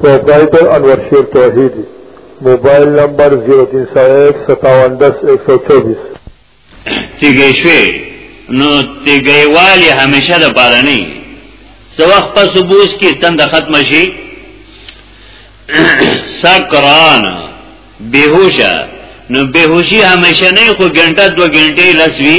پروپرائیٹر انور شیر توحیدی موبایل نمبر 03015710124 تیګی شوی نو تیګی والی همیشه د پاره نه سو وخت په سبوس کې تند ختم شي سکران بیهوشا نو بیهوشي همیشه نه خو ګنټه دو ګنټه لسوي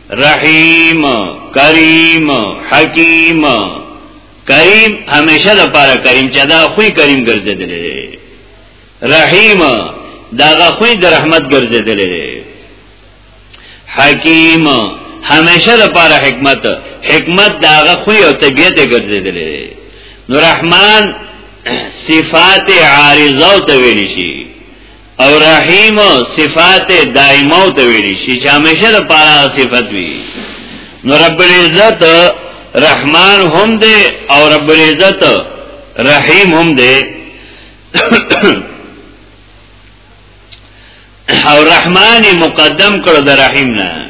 رحیم کریم حکیم کریم همیشه د پاره کریم چې دا خوې کریم ګرځیدل رحیم دا خوې د رحمت ګرځیدل حکیم همیشه د پاره حکمت حکمت دا خوې او طبیعت ګرځیدل نو رحمان صفات عارضه او تویل شي او رحیم صفات دائمه او تویلی شي چې همیشه د پاره صفت وي نو رب العزت رحمان هم دی او رب العزت رحیم هم دی او رحمان مقدم کړو د رحیم نه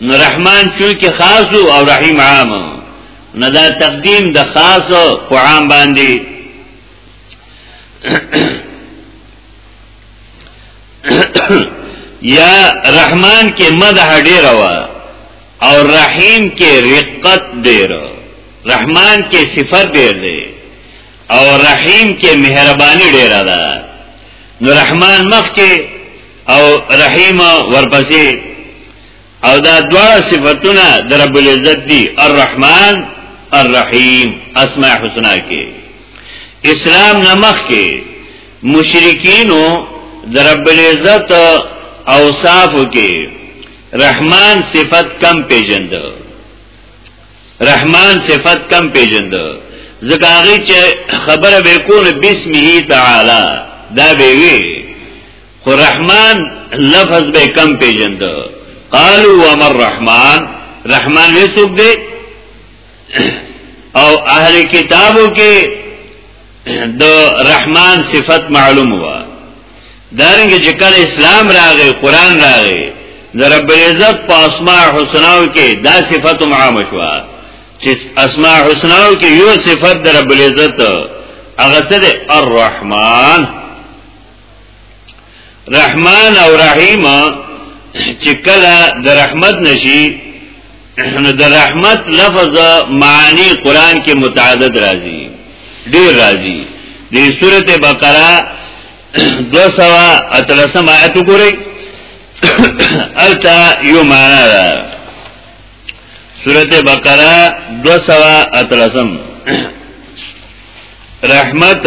نو رحمان چونکه خاص او رحیم عام نه دا تقدیم د خاص او عام باندې یا رحمان کې مدح ډیر وا او رحیم کې رقت ډیر رحمان کې صفت ډیر دی او رحیم کې مهرباني ډیر ده نو رحمان مخ کې او رحیم ورپسې او دا دواړه صفاتونه د رب العزت دي الرحمن الرحیم اسماء الحسنا کې اسلام نمخ کې مشرکینو د رب العزت اوصاف کې رحمان صفت کم پیجند رحمان صفت کم پیجند ځکه هغه چې خبره به کول بسمه تعالی دا به وی خو رحمان لفظ به کم پیجند قالو ومر رحمان رحمان وی سوک دے او اهل کتابو کې د رحمان صفت معلوم وا دارنګ چې کله اسلام راغی قران راغی د رب العزت په اسماء حسناو کې دا صفت عام شوه چې اسماء حسناو کې یو صفت د رب العزت هغه څه دی الرحمن رحمان او رحیم چې کله د رحمت نشي نو د رحمت لفظ معنی قران کې متعدد راځي ډیر راځي د سورته بقره 213 آیت وګورئ التا یو معنا ده سورته بقره 213 رحمت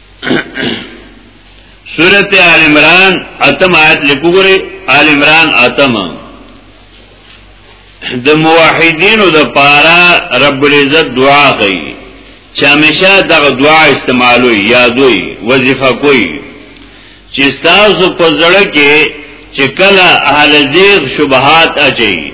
سورت آل عمران اتم آیت لکو گره آل عمران اتم د موحدینو د پارا رب العزت دعا کوي چې همیشه دغه دعا استعمالوي یادوي وظیفه کوي چې تاسو په ځړه کې چې کله اهل ذیغ شبهات اچي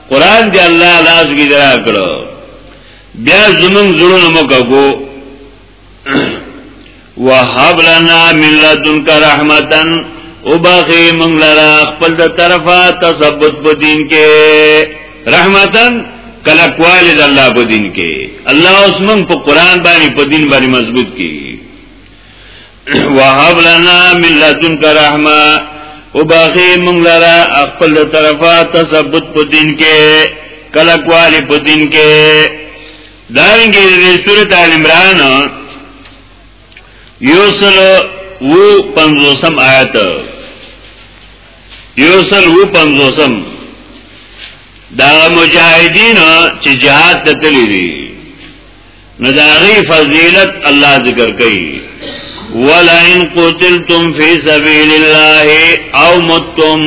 قران دی الله لاس کی درا کړو بیا زمون زړونو مکو وهب لنا من لدنک رحمتن او باقی من لرا خپل د طرفه تثبت په دین کې رحمتن کله کوال د الله په دین کې الله اوس من په قران باندې په دین باندې مضبوط کی وهب لنا من لدنک رحمه وباخي مونږ لرا خپل طرفه تثبت په دین کې کلکوالی په دین کې دانګي د سورۃ ال عمران یوسل و پنځوسم آیت یوسل و پنځوسم دا مجاهدین چې جهاد ته تللی دي نو دا غي فضیلت الله ذکر کوي ولئن قتلتم فی سبیل الله او متم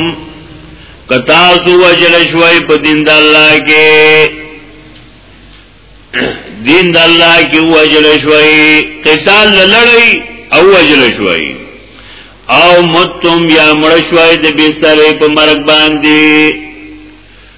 کتا سو وجل شوي په دین د الله کې دین د الله کې وجل شوي قتال لړۍ او وجل شوي او متم یا مړ شوي د بسترې په مرګ باندې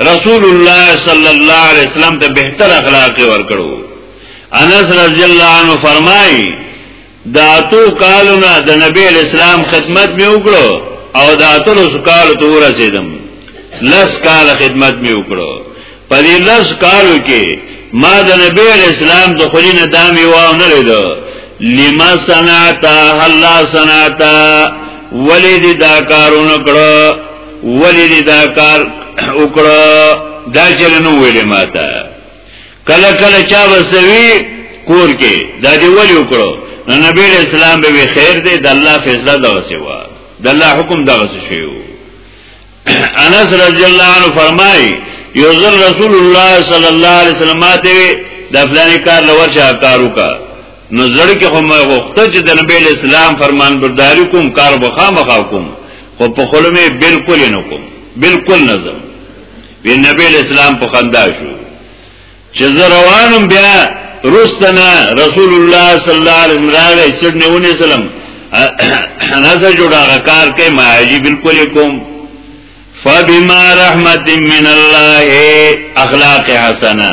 رسول الله صلی الله علیه وسلم ته بهتر اخلاق ورکړو انس رضی الله عنه فرمایي دا تو کالونه د نبی اسلام خدمت می وکړو او دا تل سکال تو رسیدم لس کال خدمت می وکړو په دې لس کالو کې ما د نبی اسلام د خلینو دامي و نه لیدو لما سناتا هلا سناتا ولید دا کارونه کړو ولی دی دا کار اکڑا دا چرنو ویلی ماتا کلا کلا چا بسوی کور کې دا دی ولی اکڑا نو نبی علیہ السلام به خیر دی د الله فیصله دا وسیوا د الله حکم دا وسیو انس رضی الله عنه فرمای یوزل رسول الله صلی الله علیه وسلم ته د فلانی کار لور چا کارو کا نو زړه کې هم وخت چې د نبی اسلام فرمان برداری کوم کار بخا مخا کوم خو په خلمه بالکل نه کوم بالکل نه زم وی نبی اسلام په خندا شو چې زه روانم بیا رستنا رسول الله صلی الله علیه وسلم راغی سړنه ونی سلام نظر جوړا کار کوي ما جی بالکل کوم فبما رحمت من الله اخلاق حسنه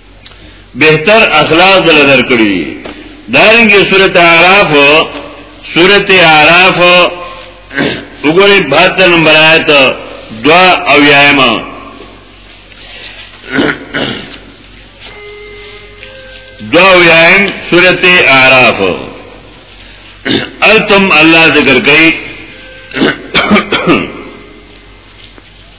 بهتر اخلاق دل درکړي دارنګه سورته اعراف سورته اعراف وګورئ 72 نمبر آیت دعا او یایما دعا او یایم سورته اعراف التم الله ذکر کوي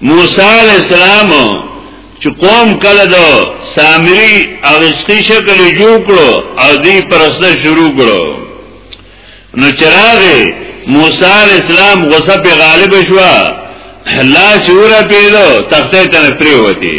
موسی علیہ السلام چې قوم کله دا سامری او رزقی شکل جوړ کړو او دی پرسته شروع کړو نو چراغ موسی علیہ السلام غصه په غالب شو لا شعور پیدا تخته تنفری وتی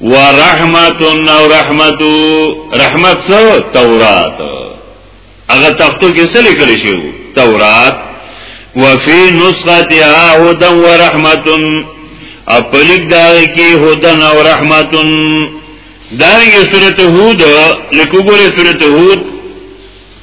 ورحمت او رحمت رحمت سو تورات هغه تختو کې څه لیکل شوی تورات وفي نسختها هدى ورحمت اپلیک دا کې هدى او رحمت دا یې سورته هود لیکو ګوره سورته هود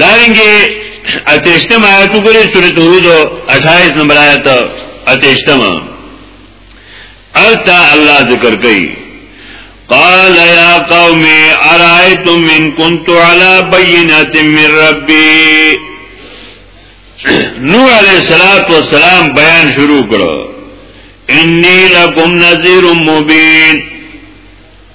دارنګه اتشتم آیت وګورئ سورۃ هود 28 نمبر آیت اتشتم التا الله ذکر کوي قال يا قوم ارايتم ان كنت على بينه من ربي نوح علیہ الصلوۃ والسلام بیان شروع کړو انی لکم نذیر مبین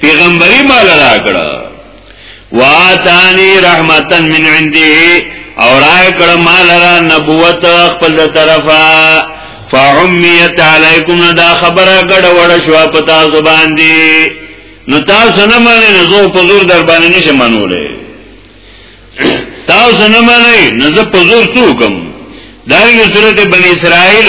پیغمبري مال را کړه واتانی رحمتا من عندي او را کړه مال را نبوت خپل طرفا فعمیت علیکم نو دا خبره ګډ وړ شو په تاسو باندې نو تاسو نه مانی نو زه په زور در باندې نشم منولې تاسو نه مانی نو زه په زور څوکم دغه سورته بنی اسرائیل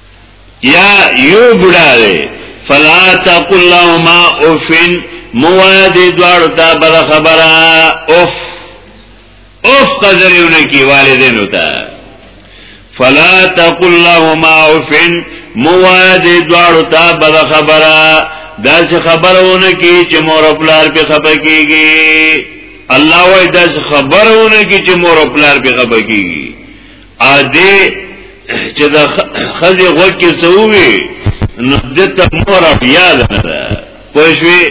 یا یو بډا دی فلا تقل لهما اوفن مواد دوار تا بد خبره اوف اوف قدرونه کی والدینو تا فلا تقل لهما اوفن مواد دوار تا بد خبره دا چې خبرونه کی چې مور خپل په خبر کیږي الله وای دا خبرونه کی چې مور خپل په خبر کیږي ا دې چې د خزي غوږ کې سووي نو دته مور بیا ده پښوی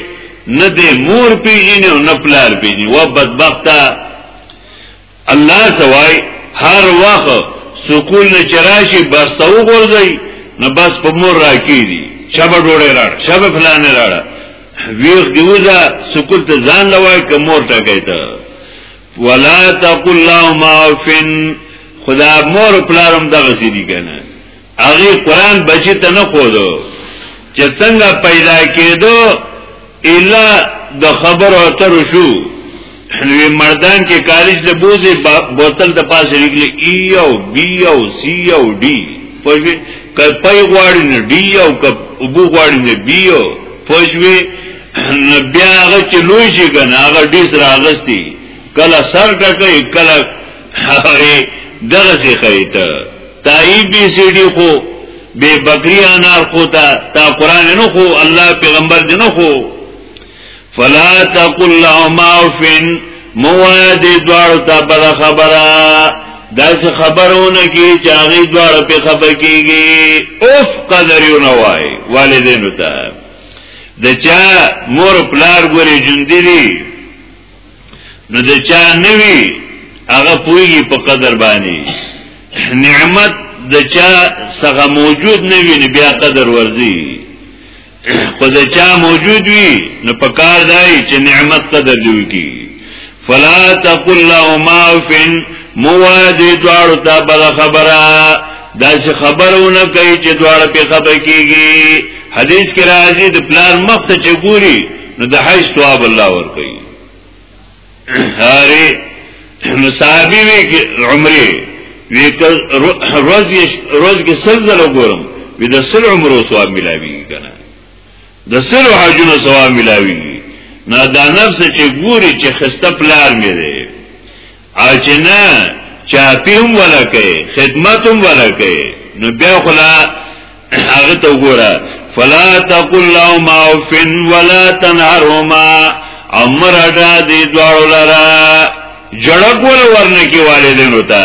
نه دې مور پیژنې او نه پلار پیژنې و بدبخته الله سوای هر وخت سکول نه چرایشي بس تو ورځي نه بس په مور راکی دي شبه ډوړې راړ شبه فلان راړ ویخ دیوزا سکول ته ځان لوای که مور ټکای ته ولا تقل لهم اوفن خدا مور پلارم دغه سي دي کنه هغه قران بچی ته نه خودو چې څنګه پیدا کېدو الا د خبر او تر شو وی مردان کې کالج له بوزي بوتل د پاسه لګلې ای او بی او سی او ډی پښې کپای غواړي نه ډی او کپ ابو غواړي نه بی او پښې بیا هغه چې لوی شي کنه هغه ډیس راغستی کله سر ټکې کله هغه دغه څه خیته تای بی سی ډی خو بے بکری انار خو تا تا قران نو خو الله پیغمبر دی نو خو فلا تقل لهما فن مواد دوار تا بل خبره داس خبرونه کی چاغي دوار په خبر کیږي اوف قدر یو نوای والدینو ته د چا مور پلار ګوري ژوندې دي نو د چا نوي هغه پويږي په قدر باندې نعمت د چا څنګه موجود نه وي بیا قدر ورزي خو د چا موجود وي نو په کار دی چې نعمت قدر دی کی فلا تقل لهما فن موادی دوار تا بل خبره دا چې خبرونه کوي چې دوار په خبر کیږي حدیث کې راځي د پلان مخ ته چې ګوري نو د حج ثواب الله ور کوي هاري مصابي وی عمره وی روز روز کې سلزله ګورم وی د سل عمره ثواب ملاوي کنه د سلو حجونو ثواب ملاويږي نه دا نفس چې ګوري چې خسته پلار مې دی او چې نه چاپی هم ولا کوي خدمت هم ولا کوي نو بیا خلا هغه ته وګوره فلا تقل لهم اوف ولا تنهرهما امر ادا دي دوړو لرا جړګول ورنه کې والدینو ته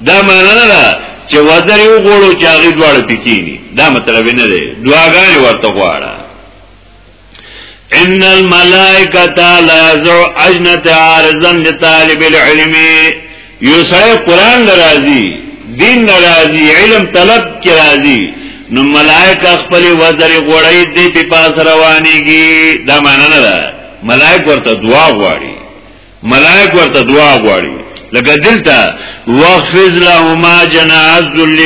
دا معنا نه ده چې وزر یو غوړو چې هغه دواړه پکینی دا مطلب نه دی دعاګانې ورته غواړه ان الملائکه تعالی ذو اجنت عارضا لطالب العلم یوسای قران ناراضی دین ناراضی علم طلب کی راضی نو ملائکه خپل وزر غوړی دی په پاس روانيږي دا معنا نه ده ملائک ورته دعا غواړي ملائک ورته دعا غواړي لکه دلته واخفض لهما جناح الذل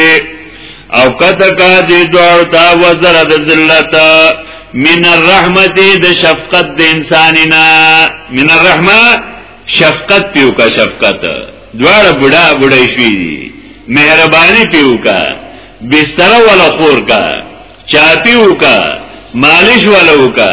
او کته کا دې دوړ تا وزر د ذلت من الرحمت د شفقت د انسانینا من الرحمه شفقت پیو کا شفقت دوړ بډا بډای شي مهرباني پیو کا بستر ولا خور کا چاپیو کا مالش ولا وکا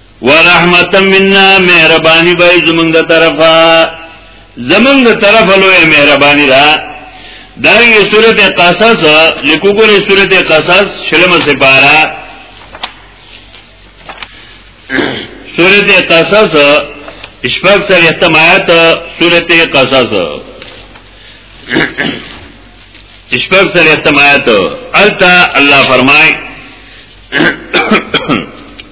ورحمتا منا مهرباني به زمونږ د طرفه زمونږ د طرفه لوی مهرباني ده دا یې سورته قصص لیکو ګورې سورته قصص شلمه سپارا سورته قصص شپږ سره احتمالات سورته قصص شپږ سره احتمالات التا الله فرمای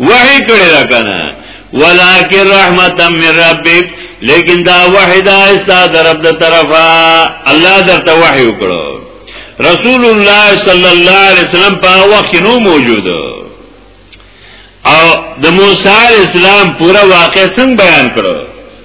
وحی کړی دا کنه ولکن رحمتا من ربک لیکن دا وحی دا استا درب دا طرفا الله درته وحی وکړو رسول الله صلی الله علیه وسلم په وخت نو موجود او د موسی علیہ السلام پورا واقع څنګه بیان کړو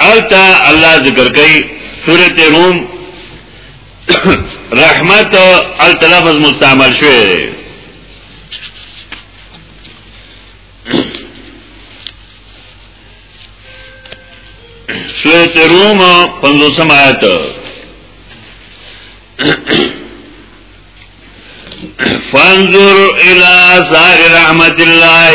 التا الله ذکر کوي سورۃ روم رحمت التلفظ مستعمل شوی دی سورت روم پندوسم آیت فانظر الى ثار رحمت الله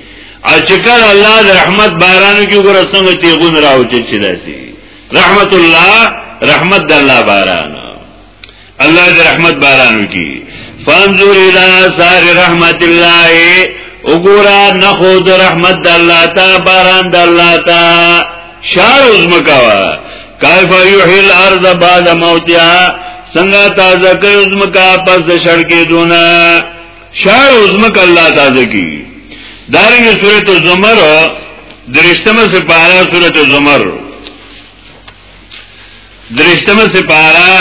او چې کله الله د رحمت بارانو کې ګور څنګه تیغون راو چې چې داسي رحمت الله رحمت د الله باران الله د رحمت بارانو کې فانظر الى سار رحمت الله وګورا نخو د رحمت د الله تا باران د الله تا شار عظمکوا کیف یحیی الارض بعد موتها څنګه تازه کوي زمکا پس د شړکې دونه شار او زمک الله تازه کی دارنګ سورۃ الزمر درشتمه سپارا سورۃ الزمر درشتمه سپارا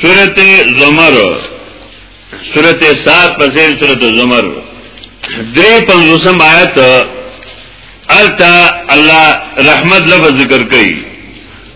سورۃ زمر سورۃ 7 پسې سورۃ زمر درې پنځوسم آیت التا الله رحمت لفظ ذکر کړي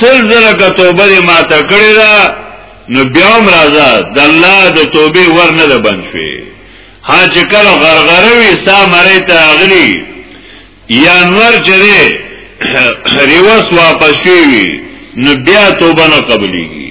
سل زره کا توبه دې ما ته کړی دا نو بیا هم راځه د الله د توبې ور نه ده بند شوې ها چې کله غرغره وي سا مړی ته اغلی یا نور چې دی ریوس واپس شوي نو بیا توبه نه قبلېږي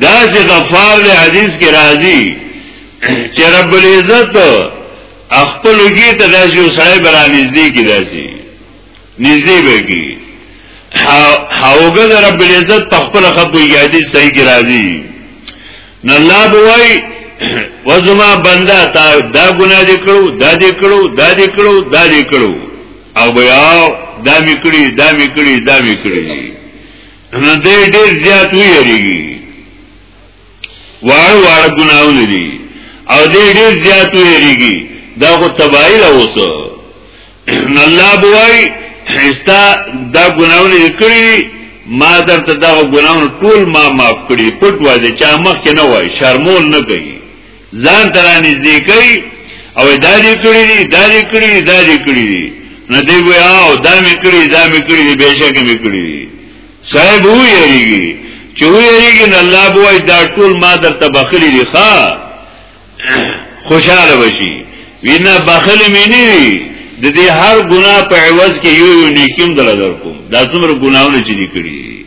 دا چې غفار له حدیث کې راځي چې رب العزت خپل لږی ته داسې یو سړی برا نږدې کې داسې نږدې به کې هاوګه د رب العزت په خپل خپل یادې صحیح کې راځي نو الله بوای وزما بندا تا دا ګناه دې کړو دا دې کړو دا دې کړو دا دې کړو او بیا دا میکړي دا میکړي دا میکړي نو دې ډېر زیات ویریږي واړ واړ ګناونه دي او دې ډېر زیات ویریږي دا خو تباہی لا اوسه الله بوای استا دا ګناونه کړی ما درته دا ګناونه ټول ما معاف کړی پټ وای چې مخ کې نه وای شرمول نه کوي ځان ترا نږدې کوي او دا دې کړی دي دا دې کړی دي دا دې کړی دي نو دی وی او دا مې کړی دا مې کړی دي بهشکه مې کړی دي صاحب وو یریږي چې وو یریږي نو الله بوای دا ټول ما درته بخلی دي ښا خوشاله بشي وینا بخلی مې نه وي د دې هر ګناه په عوض کې یو یو نیکیم دل درکوم دا څومره ګناونه چې دي کړی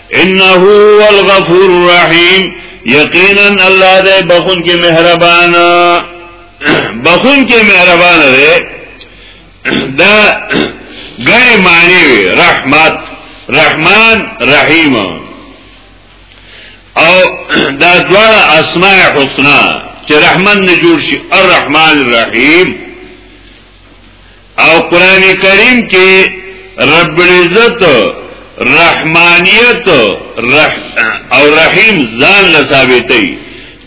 انه هو الغفور الرحیم یقینا الله دې بخون کې مهربان بخون کې مهربان دی دا غیر معنی وی رحمت رحمان رحیم او دا دوه اسماء حسنا چې رحمان نه جوړ شي الرحمن الرحیم او قران کریم کې رب العزت رحمانیت رح او رحیم ځان له ثابتې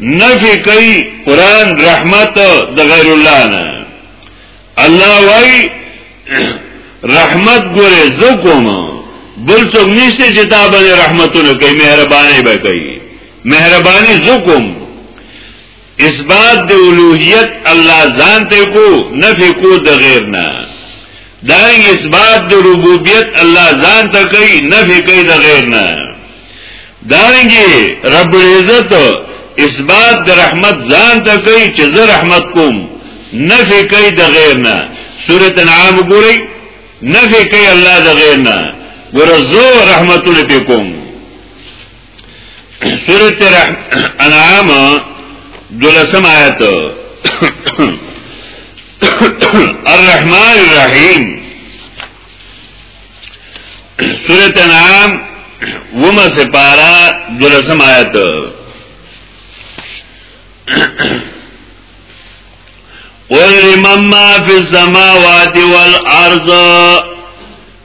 نفي کوي قران رحمت د غیر الله نه الله وای رحمت ګوره زه کوم بل څوک نشته چې تا باندې رحمتونه کوي مهرباني به کوي مهرباني زه کوم اثبات د اولوهیت الله ځان ته کو نفي کو د غیر نه دا اثبات د ربوبیت الله ځان ته کوي نفي کوي د غیر نه دارنګي رب العزت اثبات د رحمت ځان ته کوي چې زه رحمت کوم نفي کوي د غیر نه سورۃ انعام ګوري نفي کوي الله د غیر نه ګور زه رحمتونه کوم سورت انعام دولسم آیت الرحمن الرحیم سورت انعام وما سپارا دولسم آیت قل لمن ما فی السماوات والارض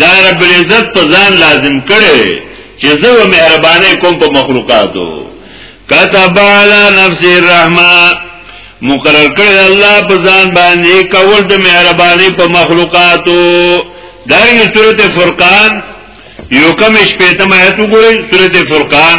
دا رب العزت په ځان لازم کړي چې زه و مهربانه کوم په مخلوقاتو كتب على نفس الرحمه مقرر کړی الله په ځان باندې کول د مهرباني په مخلوقاتو دا یې سورته فرقان یو کم شپې ته مې اتو ګورې سورته فرقان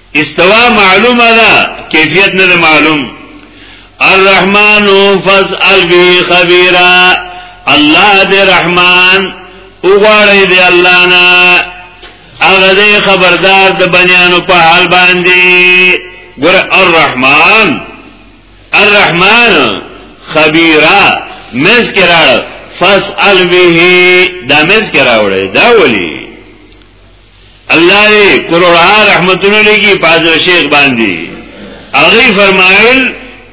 استوا معلومه ده کیفیت نه معلوم الرحمن فاسأل به خبيرا الله دې رحمان وګړې دې الله نه هغه دې خبردار د بنیانو په حال باندې ګور الرحمن الرحمن خبيرا مذکرہ فاسأل به دا مذکرہ وړي دا ولي الله دې کروڑا رحمتونه لګي پاجو شیخ باندې هغه فرمایل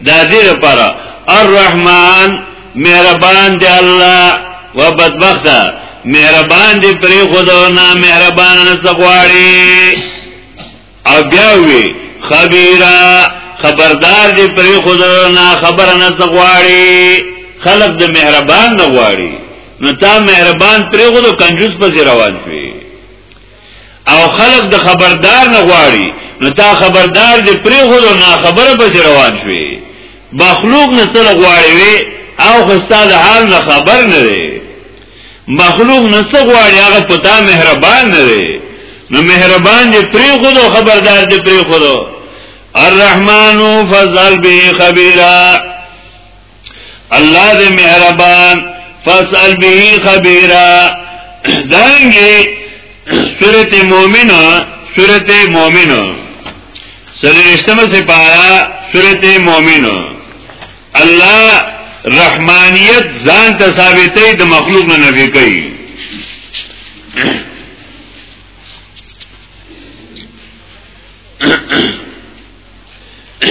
د دې لپاره الرحمن مهربان دی الله و بدبخت مهربان دی پرې خدای نه مهربان نه سغواړي او بیا وی خبيرا خبردار دې پرې خود نه خبر نه سغواړي خلق د مهربان نه غواړي نو تا مهربان پرې خود کنجوس په روان شي او خلق د خبردار نه غواړي نو تا خبردار دې پرې خود نه خبر په روان شي مخلوق نه سره غواړي او خو ستاسو حال نه خبر نه دی مخلوق نسه غواړي هغه پتا مهربان نه دی نو مهربان دې پری خود او خبردار دې پری خود الرحمن فضل به خبيرا الله دې مهربان فضل به خبيرا دانګي سورته مؤمنه سورته مؤمنه سرشتمه سپارا سورته مؤمنه الله رحمانیت ځان ته ثابتې د مخلوق نه نفي کوي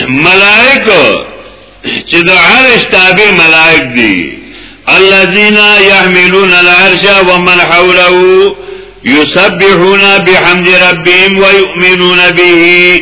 ملائکه چې د عرش تابع ملائک دي الذين يحملون العرش ومن حوله يسبحون بحمد ربهم ويؤمنون به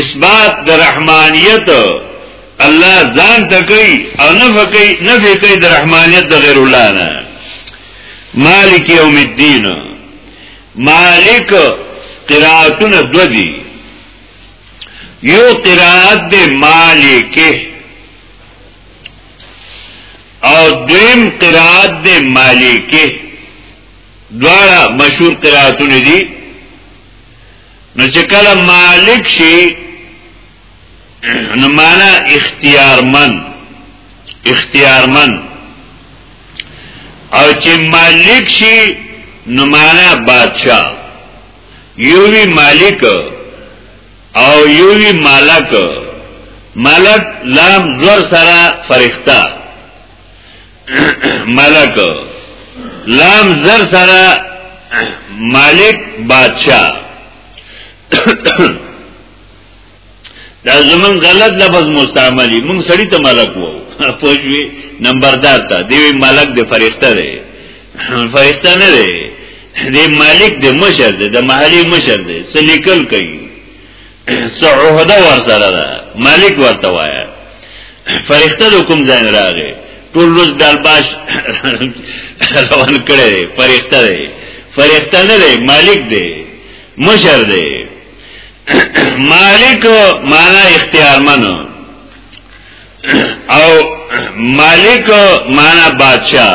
اثبات د رحمانیت الله ځان ته کوي او نفع کوي نفع کوي د رحمانیت د غیر الله نه مالک یوم الدین مالک قراتون دو دی یو قرات د مالک او دویم قرات د مالک دواړه مشهور قراتون دي نو چې کله مالک شي نو معنا اختیارمن اختیارمن او چې مالک شي نو معنا بادشاہ یوی مالک او یوی مالک مالک لام زور سره فرښتہ ملک لام زر سره مالک بادشاہ دا زمون غلط لفظ مستعملی مونږ سړی ته ملک وو پوجوي نمبردار ته دی ملک د فرښتہ دی فرښتہ نه دی دی مالک د مشر دی د محلي مشر دی سلیکل کوي سعوده ورسره ده مالک ورته وایا فرښتہ د کوم ځای راغی ټول روز دالباش روان کړي فرښتہ دی فرښتہ نه دی مالک دی مشر دی مالک معنا اختیار منو او مالک معنا بادشاہ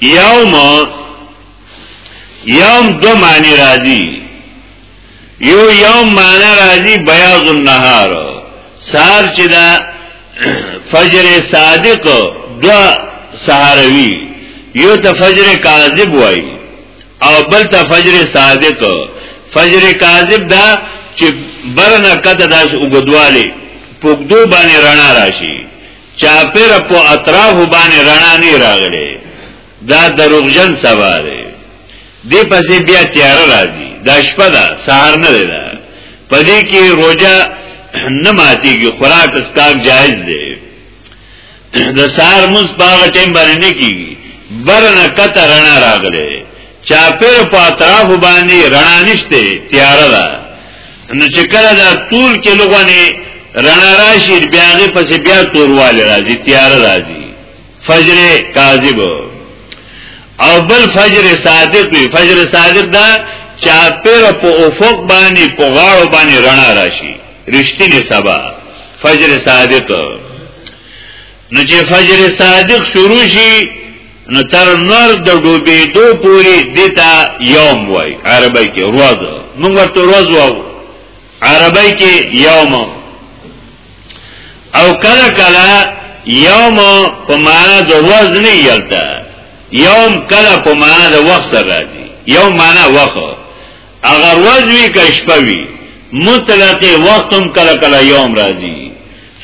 یوم یوم دو معنی راځي یو یوم معنی راځي بیاض النهار سار چې دا فجر صادق دو سهاروی یو ته فجر کاذب وای او بل ته فجر صادق فجر کاذب دا چې برنه کته داس وګدواله پوګدو باندې رڼا راشي چاپیر په اطراف باندې رڼا نه راغلي دا دروغجن سبا دی دی پسې بیا تیار راځي دا شپه ده سهار نه ده پدې کې روزه نه ماتيږي خوراک اسکاک جایز دی د سهار موږ په ټیم باندې نه کیږي برنه کته رڼا راغله چاپیر په اطراف باندې رڼا نشته تیار ده نو چې کله دا طول کې لغونه رڼا راشي بیا هغه پسې بیا تورواله راځي تیار راځي فجر کاذب او بل فجر صادق وي فجر صادق دا چاپیر په افق باندې په غاړو باندې رڼا راشي رښتینی سبا فجر صادق نو چې فجر صادق شروع شي نو تر نور د ډوبې دو پوری دیتا یوم وای عربی کې روز موږ ورته روز واو عربی کې یوم او کله کله یوم په معنا د روز نه یلته یوم کله په معنا د وخت سره راځي یوم معنا وخت اگر روز وی که شپه وی مطلق وختم کله کله یوم راځي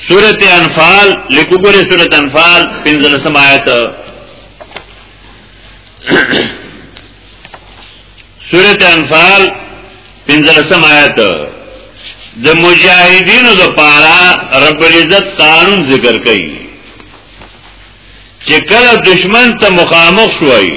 سورت انفال لکو گوری سورت انفال پنزل سمایت سورت انفال پنزل سمایت د مجاهدینو د پارا رب العزت قانون ذکر کئی چه کل دشمن تا مخامخ شوائی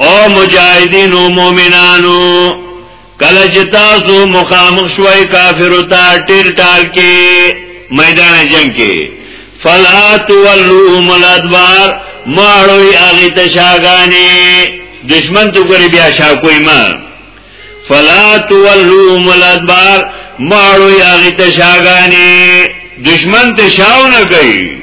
او مجاهدین او مؤمنانو کله چې تاسو مخامخ شوي کافرو ته ټیل ټال کې میدان جنگ کې فلا تولوهم الادبار ماړوي اغه تشاګانی دشمن تو ګری بیا شا کوی ما فلا تولوهم الادبار ماړوي اغه تشاګانی دشمن ته شاو نه کوي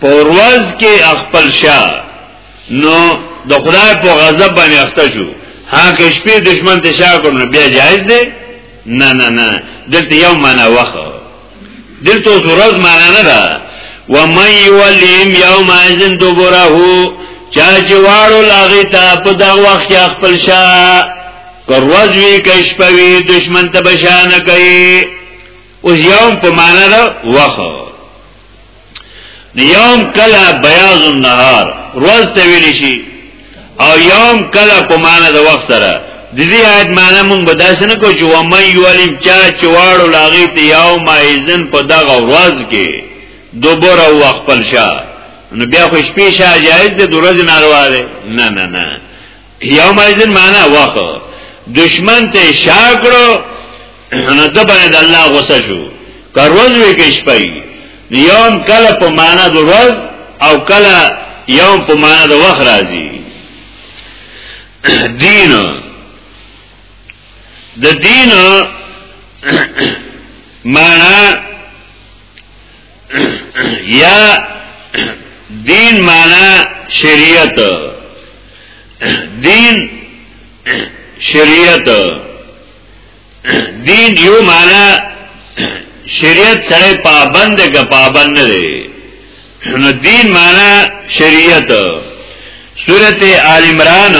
پورواز کې خپل شا نو د خدای په غضب باندې اخته شو هغه شپې دشمن ته شا کړو بیا جایز دی نه نه نه دلته یو معنا وخه دلته ورځ معنا نه ده و من یولیم یوم ازن دوبره چا چې واړو لاغی ته په دا وخت خپل شا پرواز وی کښ پوی دشمن ته بشانه کوي اوس یوم په معنا ده وخه یوم کلا بیاض النهار روز ته ویل شي او یوم کلا کومانه د وخت سره د دې آیت معنی مونږ به داسې نه کوو چې و مې یولیم چا چې واړو لاغې ته یوم ایزن په دغه روز کې دوبره وخت پلشا نو بیا خو شپې شاه جایز ده د ورځې ناروا ده نه نه نه یوم ایزن معنا وخت دشمن ته شاکړو نو د باندې الله غوسه شو کروز وی کې شپې یوم کله په معنا د ورځ او کله یوم په معنا د وخت راځي دین د دین معنا یا دین معنا شریعت دین شریعت دین یو معنا شریعت سره پابند که پابند نه دی نو دین معنا شریعت سورته آل عمران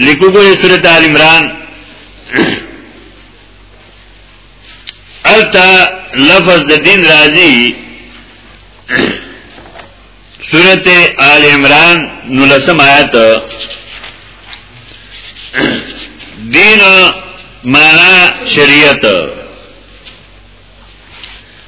لیکو ګورې سورته آل عمران التا لفظ د دین راضی سورت آل عمران نلسم آیت دین مانا شریعت